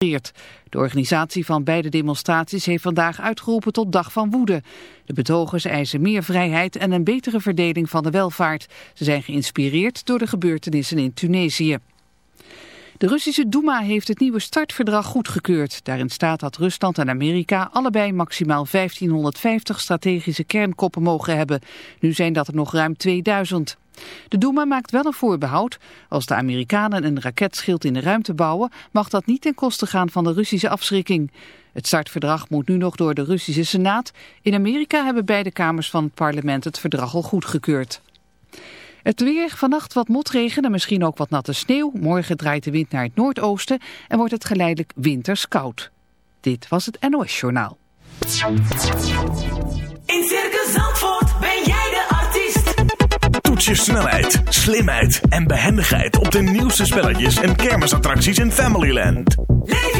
De organisatie van beide demonstraties heeft vandaag uitgeroepen tot dag van woede. De betogers eisen meer vrijheid en een betere verdeling van de welvaart. Ze zijn geïnspireerd door de gebeurtenissen in Tunesië. De Russische Duma heeft het nieuwe startverdrag goedgekeurd. Daarin staat dat Rusland en Amerika allebei maximaal 1550 strategische kernkoppen mogen hebben. Nu zijn dat er nog ruim 2000. De Duma maakt wel een voorbehoud. Als de Amerikanen een raketschild in de ruimte bouwen, mag dat niet ten koste gaan van de Russische afschrikking. Het startverdrag moet nu nog door de Russische Senaat. In Amerika hebben beide kamers van het parlement het verdrag al goedgekeurd. Het weer, vannacht wat motregen en misschien ook wat natte sneeuw. Morgen draait de wind naar het noordoosten en wordt het geleidelijk winters koud. Dit was het NOS Journaal. In Circus Zandvoort ben jij de artiest. Toets je snelheid, slimheid en behendigheid op de nieuwste spelletjes en kermisattracties in Familyland. Leef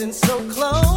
And so close.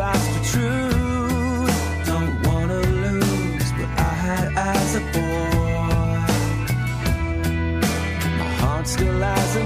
fights for truth. Don't wanna lose what I had as a boy. My heart still lies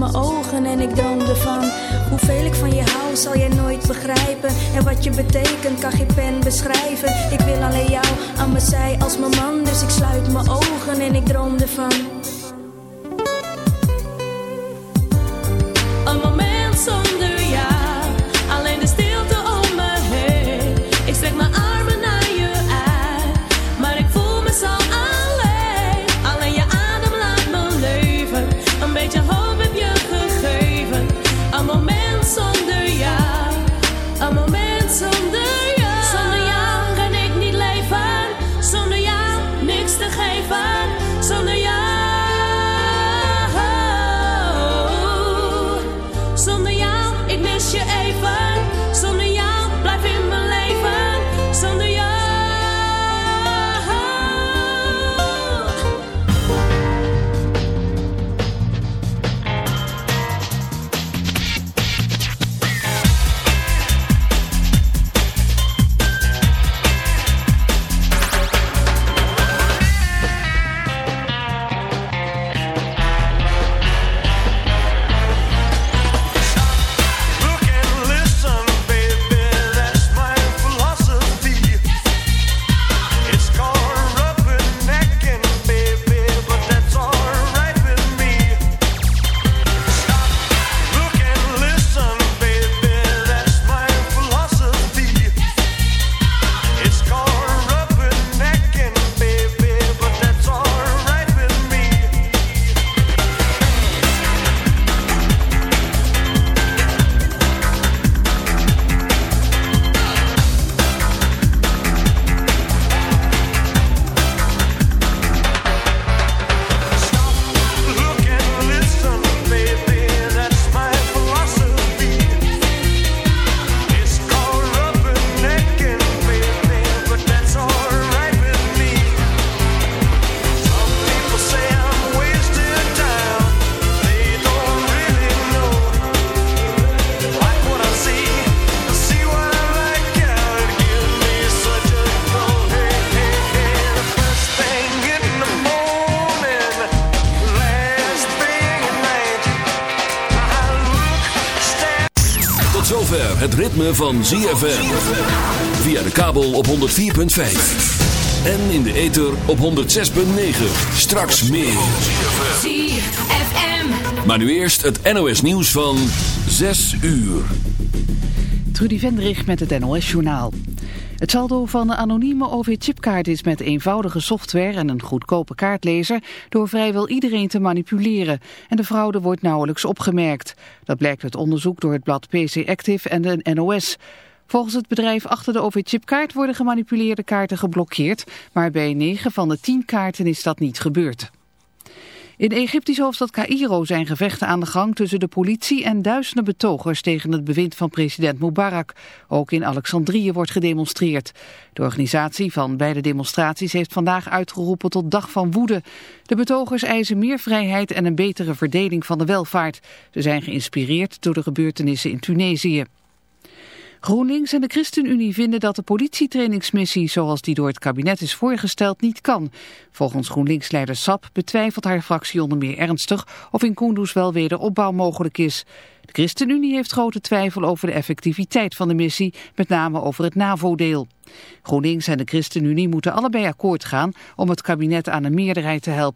uit mijn ogen en ik droomde van Hoeveel ik van je hou zal jij nooit begrijpen. En wat je betekent kan geen pen beschrijven. Ik wil alleen jou aan mijn zij als mijn man Dus ik sluit mijn ogen en ik droomde van ritme van ZFM. Via de kabel op 104.5. En in de ether op 106.9. Straks meer. ZFM. Maar nu eerst het NOS nieuws van 6 uur. Trudy Vendrich met het NOS-journaal. Het saldo van de anonieme OV-chipkaart is met eenvoudige software en een goedkope kaartlezer door vrijwel iedereen te manipuleren. En de fraude wordt nauwelijks opgemerkt. Dat blijkt uit onderzoek door het blad PC Active en de NOS. Volgens het bedrijf achter de OV-chipkaart worden gemanipuleerde kaarten geblokkeerd, maar bij 9 van de 10 kaarten is dat niet gebeurd. In de Egyptische hoofdstad Cairo zijn gevechten aan de gang tussen de politie en duizenden betogers tegen het bewind van president Mubarak. Ook in Alexandrië wordt gedemonstreerd. De organisatie van beide demonstraties heeft vandaag uitgeroepen tot dag van woede. De betogers eisen meer vrijheid en een betere verdeling van de welvaart. Ze zijn geïnspireerd door de gebeurtenissen in Tunesië. GroenLinks en de ChristenUnie vinden dat de politietrainingsmissie zoals die door het kabinet is voorgesteld niet kan. Volgens GroenLinks-leider Sap betwijfelt haar fractie onder meer ernstig of in Kunduz wel wederopbouw mogelijk is. De ChristenUnie heeft grote twijfel over de effectiviteit van de missie, met name over het NAVO-deel. GroenLinks en de ChristenUnie moeten allebei akkoord gaan om het kabinet aan een meerderheid te helpen.